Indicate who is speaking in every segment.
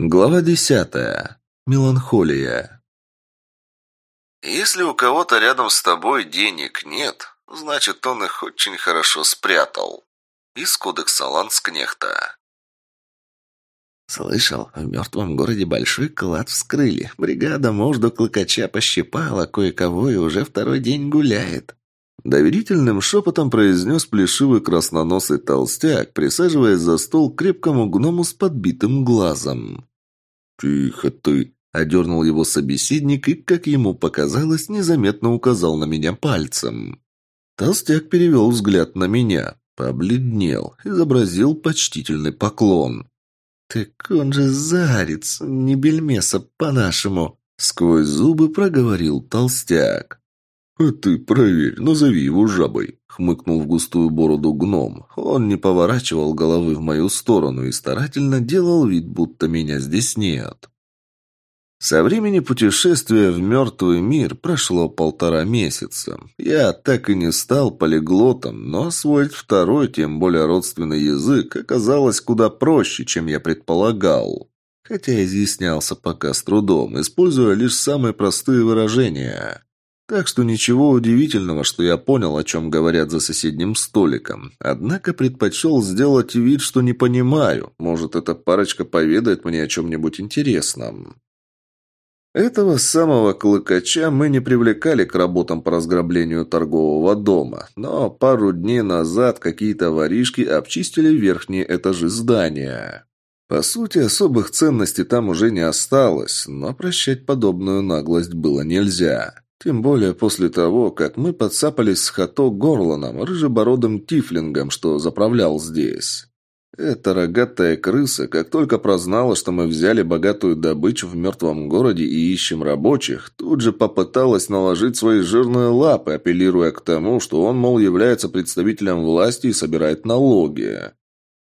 Speaker 1: Глава десятая. Меланхолия. Если у кого-то рядом с тобой денег нет, значит, он их очень хорошо спрятал. Из кодекса Ланскнехта. Слышал, в мертвом городе большой клад вскрыли. Бригада можду клыкача пощипала кое-кого и уже второй день гуляет. Доверительным шепотом произнес плешивый красноносый толстяк, присаживаясь за стол к крепкому гному с подбитым глазом. «Тихо ты!» – одернул его собеседник и, как ему показалось, незаметно указал на меня пальцем. Толстяк перевел взгляд на меня, побледнел, изобразил почтительный поклон. «Так он же зарец, не бельмеса по-нашему!» – сквозь зубы проговорил толстяк. «А ты проверь, назови его жабой», — хмыкнул в густую бороду гном. Он не поворачивал головы в мою сторону и старательно делал вид, будто меня здесь нет. Со времени путешествия в мертвый мир прошло полтора месяца. Я так и не стал полиглотом, но освоить второй, тем более родственный язык, оказалось куда проще, чем я предполагал. Хотя изъяснялся пока с трудом, используя лишь самые простые выражения. Так что ничего удивительного, что я понял, о чем говорят за соседним столиком. Однако предпочел сделать вид, что не понимаю. Может, эта парочка поведает мне о чем-нибудь интересном. Этого самого клыкача мы не привлекали к работам по разграблению торгового дома, но пару дней назад какие-то воришки обчистили верхние этажи здания. По сути, особых ценностей там уже не осталось, но прощать подобную наглость было нельзя. Тем более после того, как мы подцапались с Хато Горланом, рыжебородым тифлингом, что заправлял здесь. Эта рогатая крыса, как только прознала, что мы взяли богатую добычу в мертвом городе и ищем рабочих, тут же попыталась наложить свои жирные лапы, апеллируя к тому, что он, мол, является представителем власти и собирает налоги.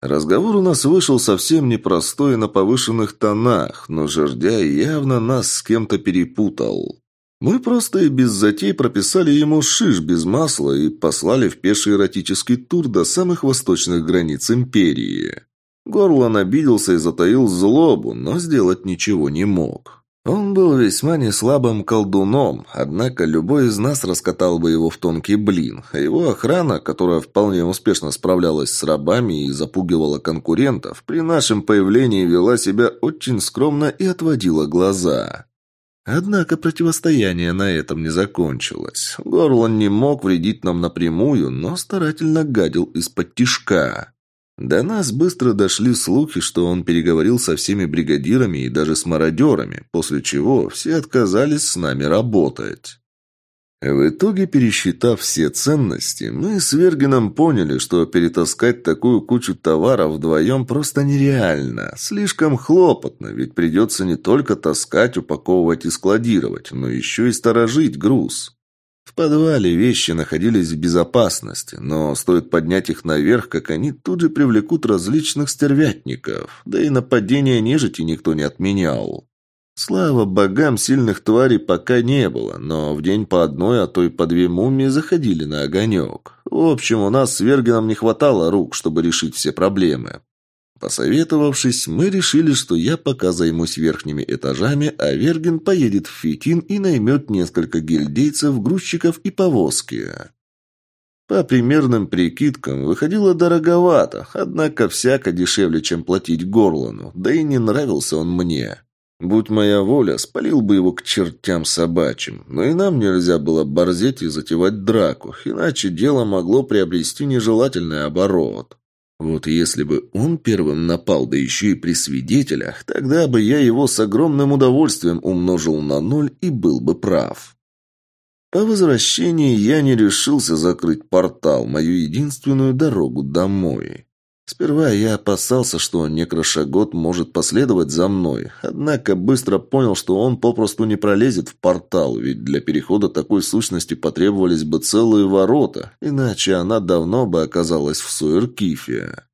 Speaker 1: Разговор у нас вышел совсем непростой на повышенных тонах, но жердяй явно нас с кем-то перепутал. Мы просто и без затей прописали ему шиш без масла и послали в пеший эротический тур до самых восточных границ империи. Горлан обиделся и затаил злобу, но сделать ничего не мог. Он был весьма неслабым колдуном, однако любой из нас раскатал бы его в тонкий блин, а его охрана, которая вполне успешно справлялась с рабами и запугивала конкурентов, при нашем появлении вела себя очень скромно и отводила глаза. Однако противостояние на этом не закончилось. Горлан не мог вредить нам напрямую, но старательно гадил из-под тишка. До нас быстро дошли слухи, что он переговорил со всеми бригадирами и даже с мародерами, после чего все отказались с нами работать. В итоге, пересчитав все ценности, мы с Вергином поняли, что перетаскать такую кучу товаров вдвоем просто нереально. Слишком хлопотно, ведь придется не только таскать, упаковывать и складировать, но еще и сторожить груз. В подвале вещи находились в безопасности, но стоит поднять их наверх, как они тут же привлекут различных стервятников. Да и нападения нежити никто не отменял. Слава богам, сильных тварей пока не было, но в день по одной, а то и по две мумии заходили на огонек. В общем, у нас с Вергином не хватало рук, чтобы решить все проблемы. Посоветовавшись, мы решили, что я пока займусь верхними этажами, а Вергин поедет в Фитин и наймет несколько гильдейцев, грузчиков и повозки. По примерным прикидкам, выходило дороговато, однако всяко дешевле, чем платить Горлану, да и не нравился он мне. Будь моя воля, спалил бы его к чертям собачьим, но и нам нельзя было борзеть и затевать драку, иначе дело могло приобрести нежелательный оборот. Вот если бы он первым напал, да еще и при свидетелях, тогда бы я его с огромным удовольствием умножил на ноль и был бы прав. По возвращении я не решился закрыть портал, мою единственную дорогу домой. Сперва я опасался, что некрошагот может последовать за мной, однако быстро понял, что он попросту не пролезет в портал, ведь для перехода такой сущности потребовались бы целые ворота, иначе она давно бы оказалась в Суэркифе.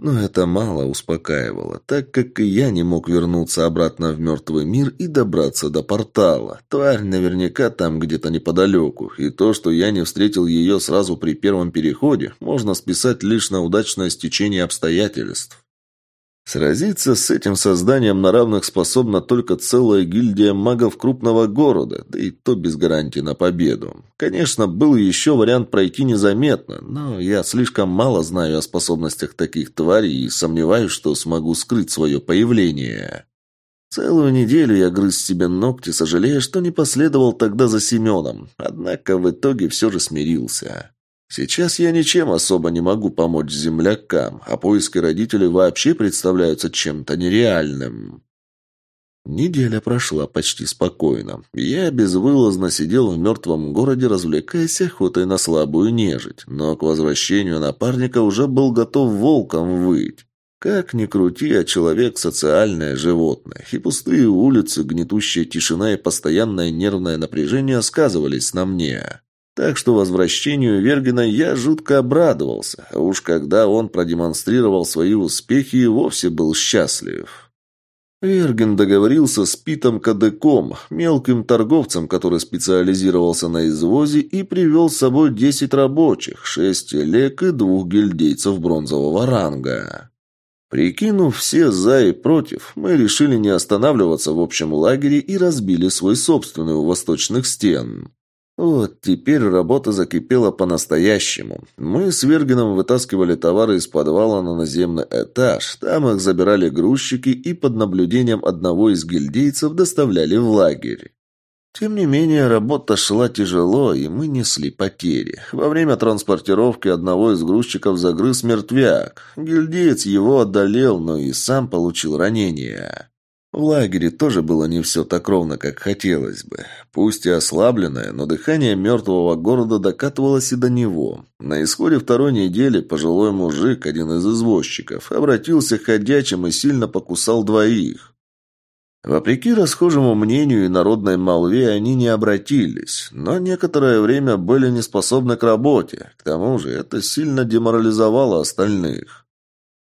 Speaker 1: Но это мало успокаивало, так как и я не мог вернуться обратно в мертвый мир и добраться до портала. Тварь наверняка там где-то неподалеку, и то, что я не встретил ее сразу при первом переходе, можно списать лишь на удачное стечение обстоятельств. Сразиться с этим созданием на равных способна только целая гильдия магов крупного города, да и то без гарантии на победу. Конечно, был еще вариант пройти незаметно, но я слишком мало знаю о способностях таких тварей и сомневаюсь, что смогу скрыть свое появление. Целую неделю я грыз себе ногти, сожалея, что не последовал тогда за Семеном, однако в итоге все же смирился. Сейчас я ничем особо не могу помочь землякам, а поиски родителей вообще представляются чем-то нереальным. Неделя прошла почти спокойно. Я безвылазно сидел в мертвом городе, развлекаясь охотой на слабую нежить, но к возвращению напарника уже был готов волком выть. Как ни крути, а человек – социальное животное, и пустые улицы, гнетущая тишина и постоянное нервное напряжение сказывались на мне. Так что возвращению Вергина я жутко обрадовался, а уж когда он продемонстрировал свои успехи и вовсе был счастлив. Верген договорился с Питом Кадыком, мелким торговцем, который специализировался на извозе, и привел с собой десять рабочих, шесть телег и двух гильдейцев бронзового ранга. Прикинув все «за» и «против», мы решили не останавливаться в общем лагере и разбили свой собственный у восточных стен. Вот теперь работа закипела по-настоящему. Мы с Вергином вытаскивали товары из подвала на наземный этаж. Там их забирали грузчики и под наблюдением одного из гильдейцев доставляли в лагерь. Тем не менее, работа шла тяжело, и мы несли потери. Во время транспортировки одного из грузчиков загрыз мертвяк. Гильдеец его одолел, но и сам получил ранение. В лагере тоже было не все так ровно, как хотелось бы. Пусть и ослабленное, но дыхание мертвого города докатывалось и до него. На исходе второй недели пожилой мужик, один из извозчиков, обратился к ходячим и сильно покусал двоих. Вопреки расхожему мнению и народной молве, они не обратились, но некоторое время были неспособны к работе. К тому же это сильно деморализовало остальных.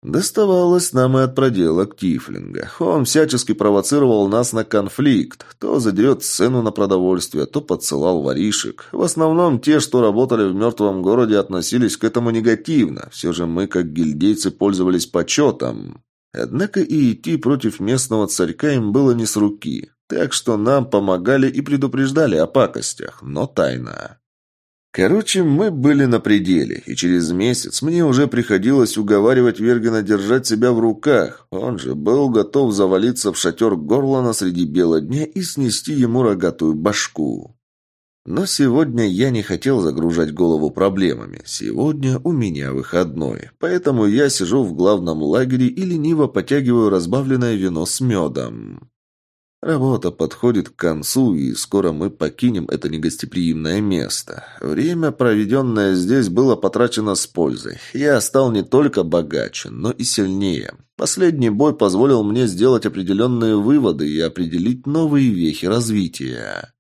Speaker 1: Доставалось нам и от проделок Тифлинга. Он всячески провоцировал нас на конфликт. То задерет цену на продовольствие, то подсылал воришек. В основном те, что работали в мертвом городе, относились к этому негативно. Все же мы, как гильдейцы, пользовались почетом. Однако и идти против местного царька им было не с руки. Так что нам помогали и предупреждали о пакостях, но тайно. Короче, мы были на пределе, и через месяц мне уже приходилось уговаривать Вергена держать себя в руках. Он же был готов завалиться в шатер Горлана среди бела дня и снести ему рогатую башку. Но сегодня я не хотел загружать голову проблемами. Сегодня у меня выходной. Поэтому я сижу в главном лагере и лениво потягиваю разбавленное вино с медом. Работа подходит к концу, и скоро мы покинем это негостеприимное место. Время, проведенное здесь, было потрачено с пользой. Я стал не только богаче, но и сильнее. Последний бой позволил мне сделать определенные выводы и определить новые вехи развития.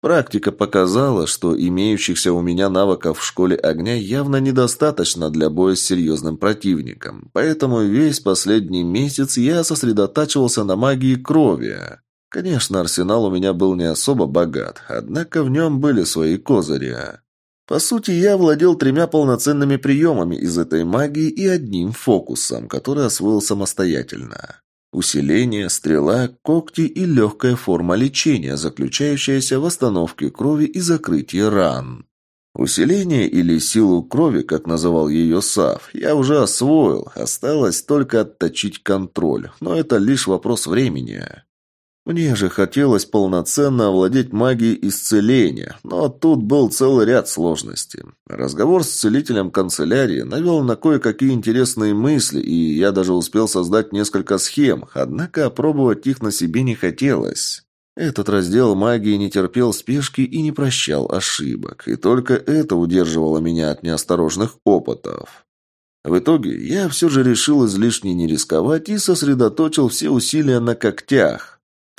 Speaker 1: Практика показала, что имеющихся у меня навыков в школе огня явно недостаточно для боя с серьезным противником, поэтому весь последний месяц я сосредотачивался на магии крови. Конечно, арсенал у меня был не особо богат, однако в нем были свои козыри. По сути, я владел тремя полноценными приемами из этой магии и одним фокусом, который освоил самостоятельно. Усиление, стрела, когти и легкая форма лечения, заключающаяся в остановке крови и закрытии ран. Усиление или силу крови, как называл ее Сав, я уже освоил, осталось только отточить контроль, но это лишь вопрос времени. Мне же хотелось полноценно овладеть магией исцеления, но тут был целый ряд сложностей. Разговор с целителем канцелярии навел на кое-какие интересные мысли, и я даже успел создать несколько схем, однако опробовать их на себе не хотелось. Этот раздел магии не терпел спешки и не прощал ошибок, и только это удерживало меня от неосторожных опытов. В итоге я все же решил излишне не рисковать и сосредоточил все усилия на когтях.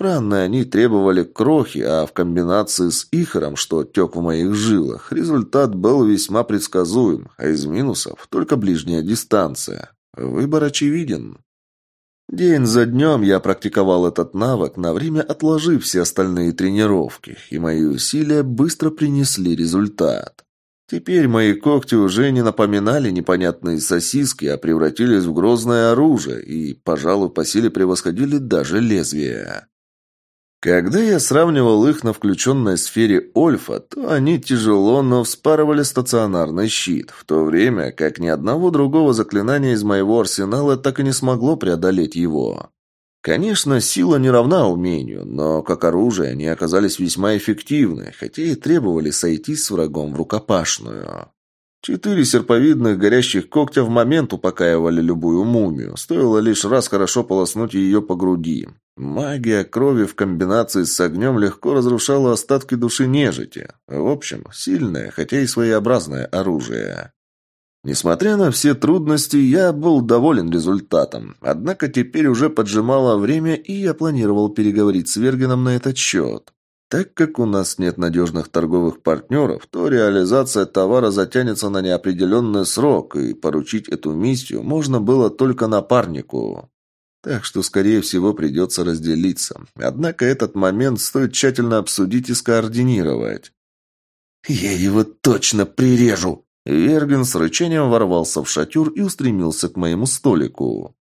Speaker 1: Странно, они требовали крохи, а в комбинации с ихором, что тек в моих жилах, результат был весьма предсказуем, а из минусов только ближняя дистанция. Выбор очевиден. День за днем я практиковал этот навык, на время отложив все остальные тренировки, и мои усилия быстро принесли результат. Теперь мои когти уже не напоминали непонятные сосиски, а превратились в грозное оружие и, пожалуй, по силе превосходили даже лезвие. Когда я сравнивал их на включенной сфере Ольфа, то они тяжело, но вспарывали стационарный щит, в то время как ни одного другого заклинания из моего арсенала так и не смогло преодолеть его. Конечно, сила не равна умению, но как оружие они оказались весьма эффективны, хотя и требовали сойтись с врагом в рукопашную. Четыре серповидных горящих когтя в момент упокаивали любую мумию. Стоило лишь раз хорошо полоснуть ее по груди. Магия крови в комбинации с огнем легко разрушала остатки души нежити. В общем, сильное, хотя и своеобразное оружие. Несмотря на все трудности, я был доволен результатом. Однако теперь уже поджимало время, и я планировал переговорить с Вергеном на этот счет. Так как у нас нет надежных торговых партнеров, то реализация товара затянется на неопределенный срок, и поручить эту миссию можно было только напарнику. Так что, скорее всего, придется разделиться. Однако этот момент стоит тщательно обсудить и скоординировать. «Я его точно прирежу!» Верген с рычанием ворвался в шатер и устремился к моему столику.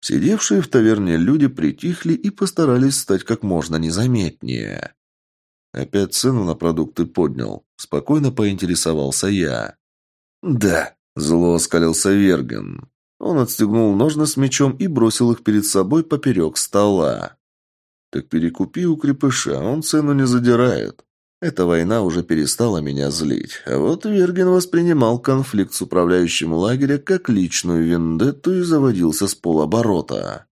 Speaker 1: Сидевшие в таверне люди притихли и постарались стать как можно незаметнее. Опять цену на продукты поднял. Спокойно поинтересовался я. «Да», — зло оскалился Верген. Он отстегнул ножны с мечом и бросил их перед собой поперек стола. «Так перекупи у крепыша, он цену не задирает. Эта война уже перестала меня злить. А вот Верген воспринимал конфликт с управляющим лагеря как личную вендетту и заводился с полоборота.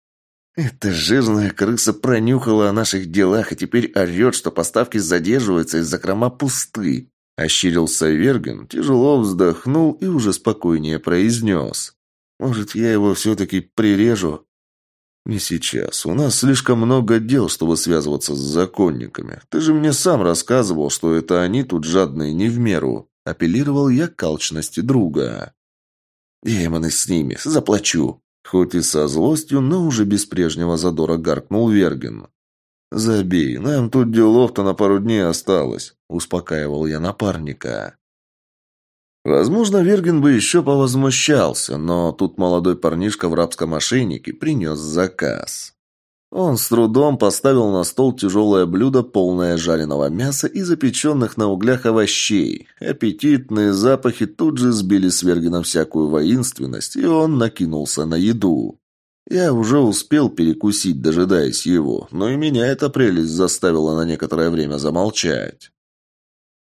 Speaker 1: «Эта жирная крыса пронюхала о наших делах и теперь орет, что поставки задерживаются и закрома пусты», – ощерился Верген, тяжело вздохнул и уже спокойнее произнес. «Может, я его все-таки прирежу?» «Не сейчас. У нас слишком много дел, чтобы связываться с законниками. Ты же мне сам рассказывал, что это они тут жадные не в меру», – апеллировал я к алчности друга. «Демоны с ними. Заплачу», Хоть и со злостью, но уже без прежнего задора гаркнул Верген. «Забей, нам тут делов-то на пару дней осталось», – успокаивал я напарника. Возможно, Верген бы еще повозмущался, но тут молодой парнишка в рабском ошейнике принес заказ. Он с трудом поставил на стол тяжелое блюдо, полное жареного мяса и запеченных на углях овощей. Аппетитные запахи тут же сбили с Вергина всякую воинственность, и он накинулся на еду. Я уже успел перекусить, дожидаясь его, но и меня эта прелесть заставила на некоторое время замолчать.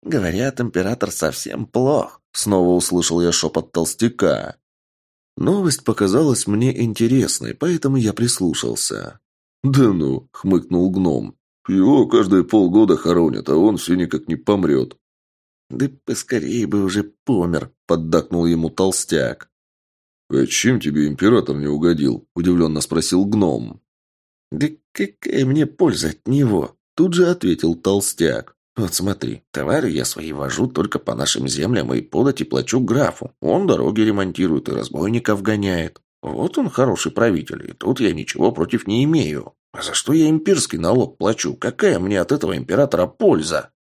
Speaker 1: «Говорят, император совсем плох», — снова услышал я шепот толстяка. Новость показалась мне интересной, поэтому я прислушался. «Да ну!» – хмыкнул гном. «Его каждые полгода хоронят, а он все никак не помрет». «Да поскорее бы уже помер», – поддакнул ему толстяк. «А чем тебе император не угодил?» – удивленно спросил гном. «Да какая мне польза от него?» – тут же ответил толстяк. «Вот смотри, товары я свои вожу только по нашим землям и подать и плачу графу. Он дороги ремонтирует и разбойников гоняет. Вот он хороший правитель, и тут я ничего против не имею. А за что я имперский налог плачу? Какая мне от этого императора польза?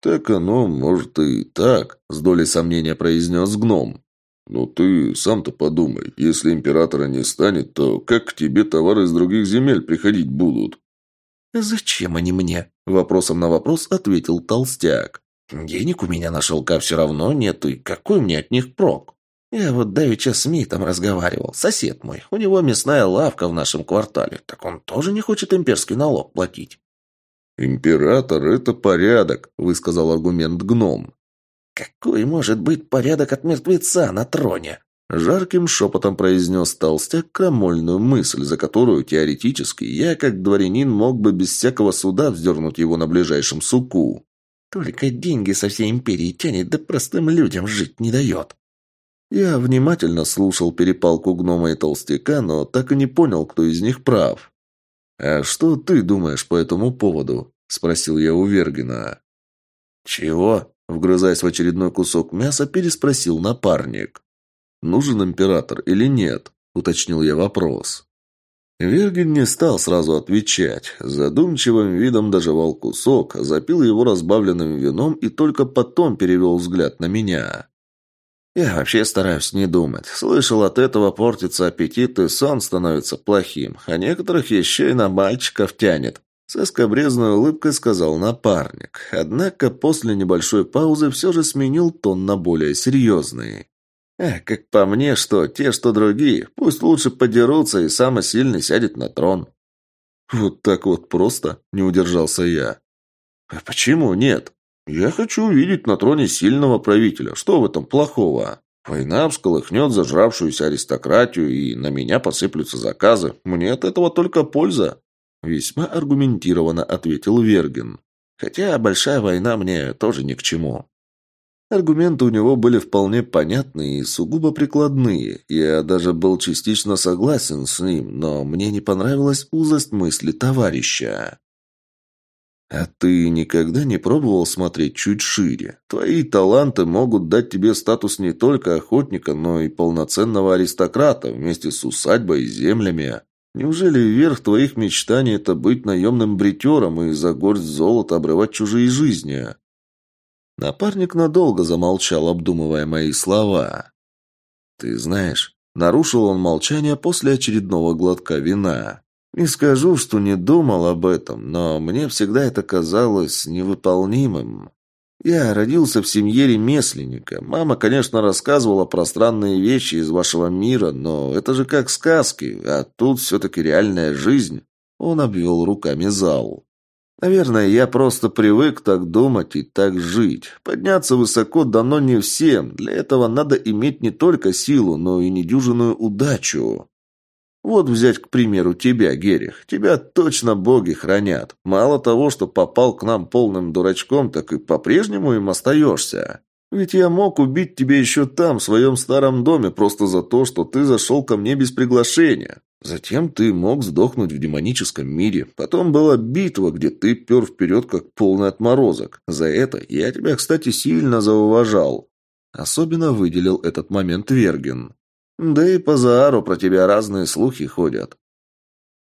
Speaker 1: Так оно, может, и так, с долей сомнения произнес гном. Но ты сам-то подумай, если императора не станет, то как к тебе товары из других земель приходить будут? «Зачем они мне?» – вопросом на вопрос ответил толстяк. «Денег у меня на шелка все равно нет, и какой мне от них прок?» Я вот давеча с Митом разговаривал, сосед мой. У него мясная лавка в нашем квартале. Так он тоже не хочет имперский налог платить. «Император – это порядок», – высказал аргумент гном. «Какой может быть порядок от мертвеца на троне?» Жарким шепотом произнес толстяк крамольную мысль, за которую, теоретически, я, как дворянин, мог бы без всякого суда вздернуть его на ближайшем суку. «Только деньги со всей империи тянет, да простым людям жить не дает». Я внимательно слушал перепалку гнома и толстяка, но так и не понял, кто из них прав. «А что ты думаешь по этому поводу?» – спросил я у Вергина. «Чего?» – вгрызаясь в очередной кусок мяса, переспросил напарник. «Нужен император или нет?» – уточнил я вопрос. Вергин не стал сразу отвечать. Задумчивым видом доживал кусок, запил его разбавленным вином и только потом перевел взгляд на меня. «Я вообще стараюсь не думать. Слышал, от этого портится аппетит и сон становится плохим, а некоторых еще и на мальчиков тянет», со скобрезной улыбкой сказал напарник. Однако после небольшой паузы все же сменил тон на более серьезный. Эх, как по мне, что те, что другие, пусть лучше подерутся и самый сильный сядет на трон. Вот так вот просто, не удержался я. А почему нет? Я хочу увидеть на троне сильного правителя. Что в этом плохого? Война всколыхнет зажравшуюся аристократию, и на меня посыплются заказы. Мне от этого только польза. Весьма аргументированно ответил Вергин. Хотя большая война мне тоже ни к чему. Аргументы у него были вполне понятные и сугубо прикладные. Я даже был частично согласен с ним, но мне не понравилась узость мысли товарища. «А ты никогда не пробовал смотреть чуть шире? Твои таланты могут дать тебе статус не только охотника, но и полноценного аристократа вместе с усадьбой и землями. Неужели верх твоих мечтаний – это быть наемным бритером и за горсть золота обрывать чужие жизни?» Напарник надолго замолчал, обдумывая мои слова. «Ты знаешь, нарушил он молчание после очередного глотка вина. Не скажу, что не думал об этом, но мне всегда это казалось невыполнимым. Я родился в семье ремесленника. Мама, конечно, рассказывала про странные вещи из вашего мира, но это же как сказки, а тут все-таки реальная жизнь». Он обвел руками зал. Наверное, я просто привык так думать и так жить. Подняться высоко дано не всем. Для этого надо иметь не только силу, но и недюжинную удачу. Вот взять, к примеру, тебя, Герих. Тебя точно боги хранят. Мало того, что попал к нам полным дурачком, так и по-прежнему им остаешься. Ведь я мог убить тебя еще там, в своем старом доме, просто за то, что ты зашел ко мне без приглашения. Затем ты мог сдохнуть в демоническом мире. Потом была битва, где ты пер вперед, как полный отморозок. За это я тебя, кстати, сильно зауважал. Особенно выделил этот момент Верген. Да и по Заару про тебя разные слухи ходят.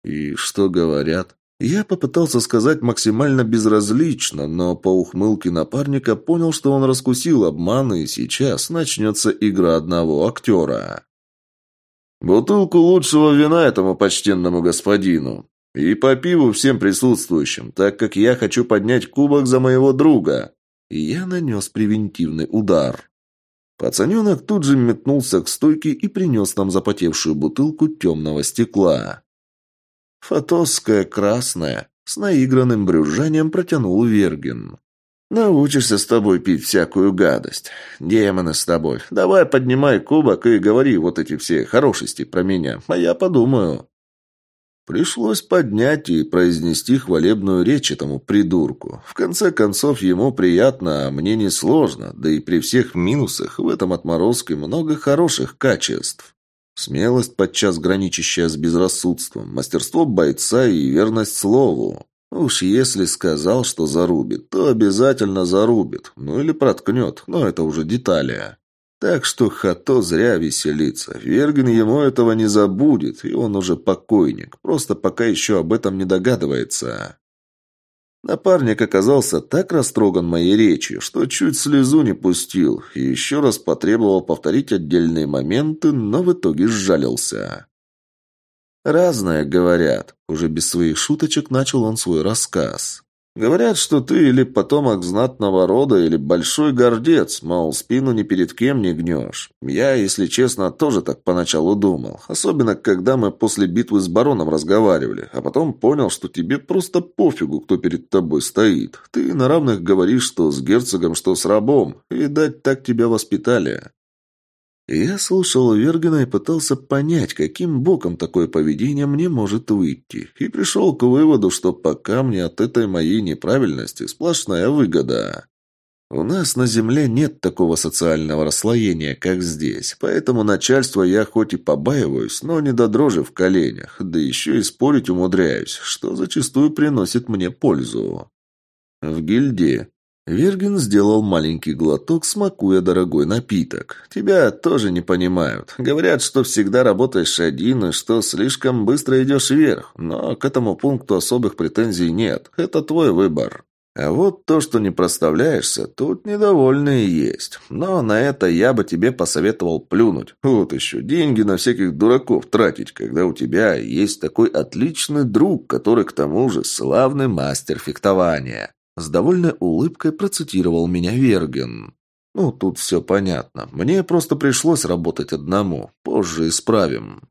Speaker 1: И что говорят? Я попытался сказать максимально безразлично, но по ухмылке напарника понял, что он раскусил обман, и сейчас начнется игра одного актера. «Бутылку лучшего вина этому почтенному господину. И по пиву всем присутствующим, так как я хочу поднять кубок за моего друга». И я нанес превентивный удар. Пацаненок тут же метнулся к стойке и принес нам запотевшую бутылку темного стекла. «Фотосская красная», — с наигранным брюзжанием протянул Вергин. «Научишься с тобой пить всякую гадость. Демоны с тобой. Давай поднимай кубок и говори вот эти все хорошести про меня, а я подумаю». Пришлось поднять и произнести хвалебную речь этому придурку. В конце концов, ему приятно, а мне не сложно, да и при всех минусах в этом отморозке много хороших качеств. Смелость, подчас граничащая с безрассудством, мастерство бойца и верность слову. Уж если сказал, что зарубит, то обязательно зарубит. Ну или проткнет, но это уже детали. Так что Хато зря веселится. Вергин ему этого не забудет, и он уже покойник. Просто пока еще об этом не догадывается. Напарник оказался так растроган моей речью, что чуть слезу не пустил, и еще раз потребовал повторить отдельные моменты, но в итоге сжалился. «Разное, говорят», — уже без своих шуточек начал он свой рассказ. Говорят, что ты или потомок знатного рода, или большой гордец, мол, спину ни перед кем не гнешь. Я, если честно, тоже так поначалу думал. Особенно, когда мы после битвы с бароном разговаривали. А потом понял, что тебе просто пофигу, кто перед тобой стоит. Ты на равных говоришь, что с герцогом, что с рабом. И дать так тебя воспитали. Я слушал Вергена и пытался понять, каким боком такое поведение мне может выйти, и пришел к выводу, что пока мне от этой моей неправильности сплошная выгода. У нас на земле нет такого социального расслоения, как здесь, поэтому начальство я хоть и побаиваюсь, но не до дрожи в коленях, да еще и спорить умудряюсь, что зачастую приносит мне пользу. В гильдии Вергин сделал маленький глоток, смакуя дорогой напиток. «Тебя тоже не понимают. Говорят, что всегда работаешь один и что слишком быстро идешь вверх. Но к этому пункту особых претензий нет. Это твой выбор». А вот то, что не проставляешься, тут недовольные есть. Но на это я бы тебе посоветовал плюнуть. Вот еще, деньги на всяких дураков тратить, когда у тебя есть такой отличный друг, который к тому же славный мастер фехтования. С довольной улыбкой процитировал меня Верген. Ну, тут все понятно. Мне просто пришлось работать одному. Позже исправим.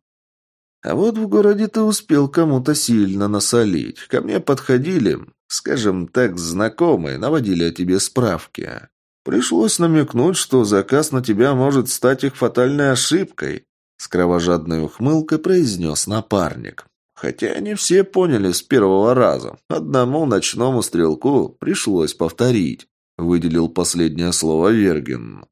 Speaker 1: А вот в городе ты успел кому-то сильно насолить. Ко мне подходили, скажем так, знакомые, наводили о тебе справки. Пришлось намекнуть, что заказ на тебя может стать их фатальной ошибкой. С кровожадной ухмылкой произнес напарник. Хотя не все поняли с первого раза. Одному ночному стрелку пришлось повторить. Выделил последнее слово Вергин.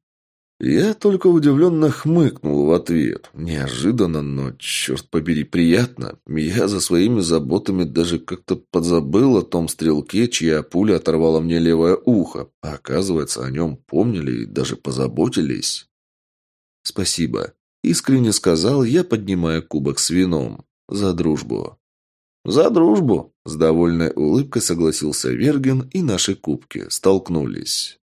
Speaker 1: Я только удивленно хмыкнул в ответ. Неожиданно, но, черт побери, приятно. Я за своими заботами даже как-то подзабыл о том стрелке, чья пуля оторвала мне левое ухо. А оказывается, о нем помнили и даже позаботились. «Спасибо», — искренне сказал я, поднимая кубок с вином. «За дружбу». «За дружбу!» – с довольной улыбкой согласился Верген, и наши кубки столкнулись.